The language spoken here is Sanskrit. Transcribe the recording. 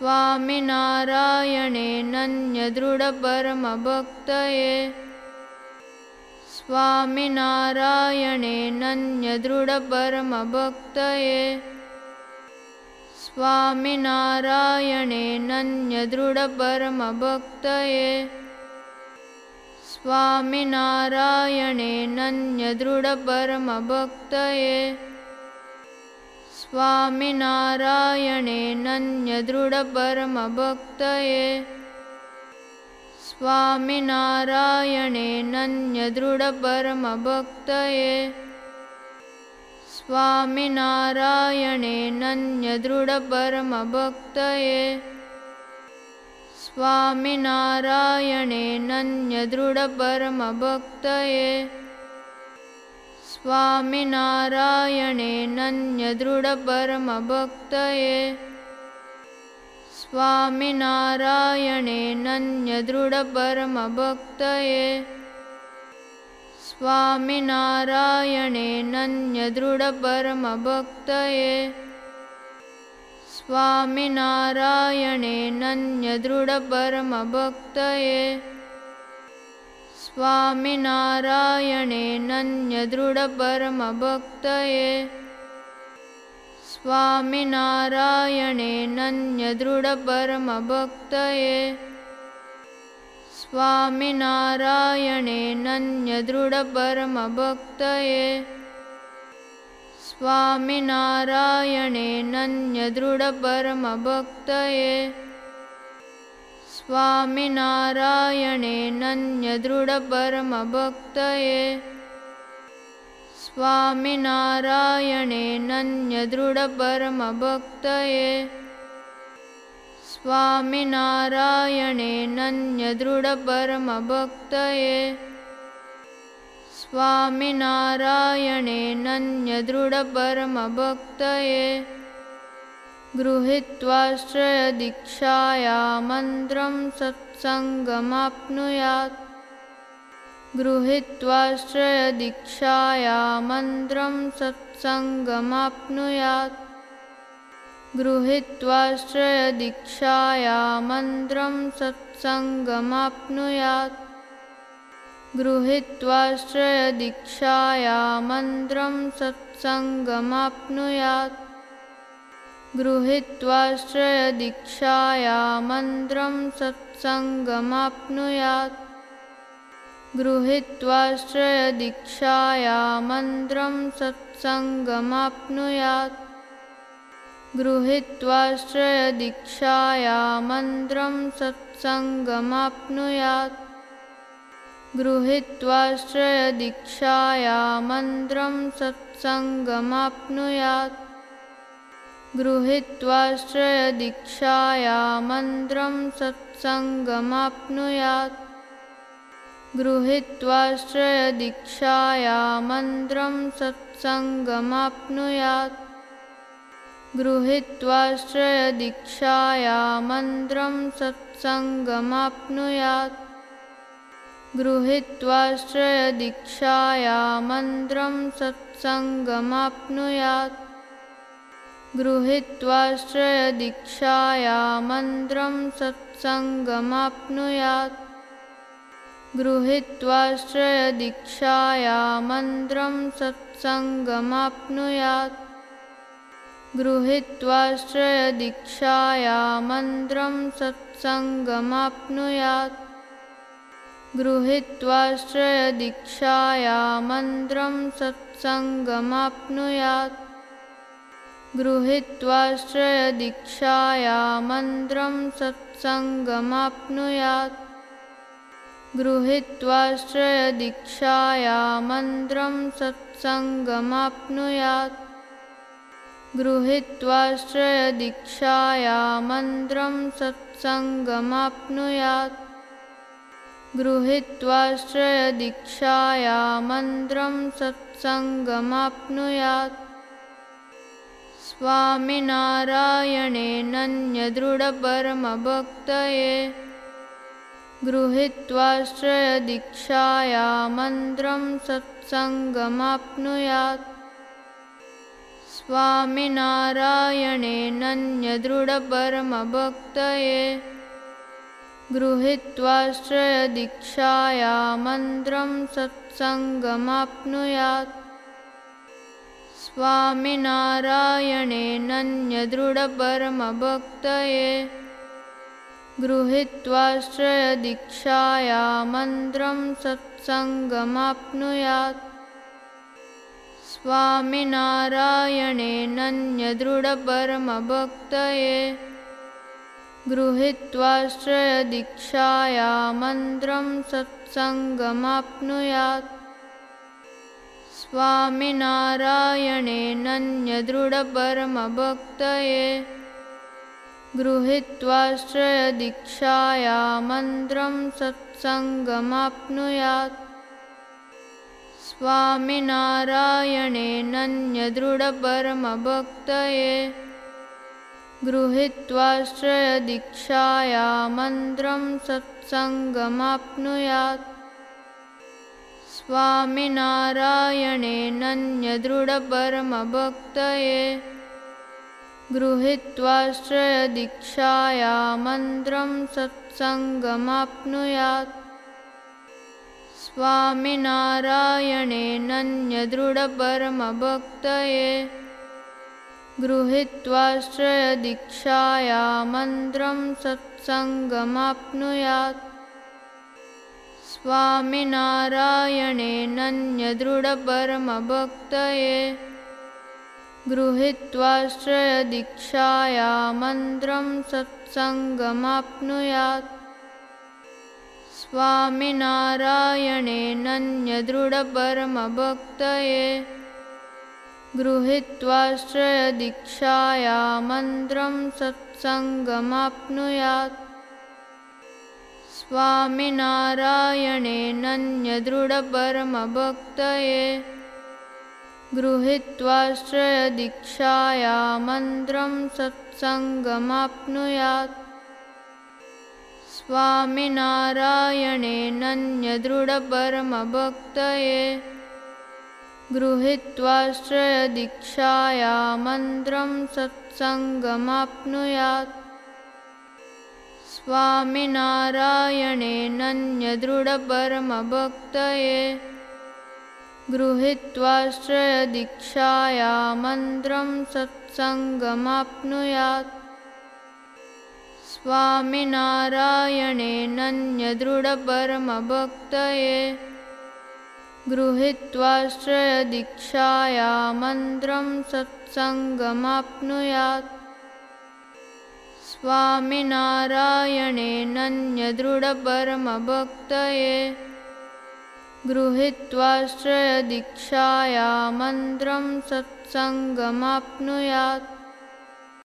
स्वामिनारायणे नन्यदृढपरमभक्तये स्वामिनारायणे नन्यदृढपरमभक्तये स्वामिनारायणे नन्यदृढपरमभक्तये स्वामिनारायणे नन्यदृढपरमभक्तये स्वामिनारायणे नन्यदृढपरमभक्तये। स्वामिनारायणे नन्यदृढपरमभक्तये। स्वामिनारायणे नन्यदृढपरमभक्तये। स्वामिनारायणे नन्यदृढपरमभक्तये। स्वामिनारायणे नन्यदृढपरमभक्तये स्वामिनारायणे नन्यदृढपरमभक्तये स्वामिनारायणे नन्यदृढपरमभक्तये स्वामिनारायणे नन्यदृढपरमभक्तये स्वामिनारायणे नन्यदृढपरमभक्तये स्वामिनारायणे नन्यदृढपरमभक्तये स्वामिनारायणे नन्यदृढपरमभक्तये स्वामिनारायणे नन्यदृढपरमभक्तये स्वामिनारायणे नन्यदृढपरमभक्तये गृहीत्वाश्रयदीक्षाया मन्त्रं सत्सङ्गमाप्नुयात्। गृहीत्वाश्रयदीक्षाया मन्त्रं सत्सङ्गमाप्नुयात्। गृहीत्वाश्रयदीक्षाया मन्त्रं सत्सङ्गमाप्नुयात्। गृहीत्वाश्रयदीक्षाया मन्त्रं सत्सङ्गमाप्नुयात् गृहीत्वाश्रयदीक्षाया मन्त्रं सत्सङ्गमाप्नुयात्। गृहीत्वाश्रयदीक्षाया मन्त्रं सत्सङ्गमाप्नुयात्। गृहीत्वाश्रयदीक्षाया मन्त्रं सत्सङ्गमाप्नुयात्। गृहीत्वाश्रयदीक्षाया मन्त्रं सत्सङ्गमाप्नुयात् गृहीत्वाश्रयदीक्षाया मन्त्रं सत्सङ्गमाप्नुयात्। गृहीत्वाश्रयदीक्षाया मन्त्रं सत्सङ्गमाप्नुयात्। गृहीत्वाश्रयदीक्षाया मन्त्रं सत्सङ्गमाप्नुयात्। गृहीत्वाश्रयदीक्षाया मन्त्रं सत्सङ्गमाप्नुयात्। गृहीत्वा श्रयदीक्षाया मन्त्रं सत्सङ्गमाप्नुयात्। गृहीत्वा श्रयदीक्षाया मन्त्रं सत्सङ्गमाप्नुयात्। गृहीत्वा श्रयदीक्षाया मन्त्रं सत्सङ्गमाप्नुयात्। गृहीत्वा श्रयदीक्षाया मन्त्रं सत्सङ्गमाप्नुयात्। गृहीत्वा श्रयदीक्षाया मन्त्रं सत्सङ्गमाप्नुयात्। गृहीत्वा श्रयदीक्षाया मन्त्रं सत्सङ्गमाप्नुयात्। गृहीत्वा श्रयदीक्षाया मन्त्रं सत्सङ्गमाप्नुयात्। गृहीत्वा श्रयदीक्षाया मन्त्रं सत्सङ्गमाप्नुयात्। स्वामिनारायणेनन्यदृढपरमभक्तये गृहीत्वाश्रयदीक्षाया मन्त्रं सत्सङ्गमाप्नुयात्। स्वामिनारायणेनन्यदृढपरमभक्तये गृहीत्वाश्रयदीक्षाया मन्त्रं सत्सङ्गमाप्नुयात् स्वामिनारायणेनन्यदृढपरमभक्तये गृहीत्वाश्रयदीक्षाया मन्त्रं सत्सङ्गमाप्नुयात्। स्वामिनारायणेनन्यदृढपरमभक्तये गृहीत्वाश्रयदीक्षाया मन्त्रं सत्सङ्गमाप्नुयात् स्वामिनारायणेनन्यदृढपरमभक्तये गृहीत्वाश्रयदीक्षाया मन्त्रं सत्सङ्गमाप्नुयात्। स्वामिनारायणेनन्यदृढपरमभक्तये गृहीत्वाश्रयदीक्षाया मन्त्रं सत्सङ्गमाप्नुयात् स्वामिनारायणेनन्यदृढपरमभक्तये गृहीत्वाश्रयदीक्षाया मन्त्रं सत्सङ्गमाप्नुयात्। स्वामिनारायणेनन्यदृढपरमभक्तये गृहीत्वाश्रयदीक्षाया मन्त्रं सत्सङ्गमाप्नुयात् स्वामिनारायणेनन्यदृढपरमभक्तये गृहीत्वाश्रयदीक्षाया मन्त्रं सत्सङ्गमाप्नुयात्। स्वामिनारायणेनन्यदृढपरमभक्तये गृहीत्वाश्रयदीक्षाया मन्त्रं सत्सङ्गमाप्नुयात् स्वामिनारायणेनन्यदृढपरमभक्तये गृहीत्वाश्रयदीक्षाया मन्त्रं सत्सङ्गमाप्नुयात्। स्वामिनारायणेनन्यदृढपरमभक्तये गृहीत्वाश्रयदीक्षाया मन्त्रं सत्सङ्गमाप्नुयात् स्वामिनारायणेनन्यदृढपरमभक्तये गृहीत्वाश्रयदीक्षाया मन्त्रं सत्सङ्गमाप्नुयात्। स्वामिनारायणेनन्यदृढपरमभक्तये गृहीत्वाश्रयदीक्षाया मन्त्रं सत्सङ्गमाप्नुयात् स्वामिनारायणेनन्यदृढपरमभक्तये गृहीत्वाश्रयदीक्षाया मन्त्रं सत्सङ्गमाप्नुयात्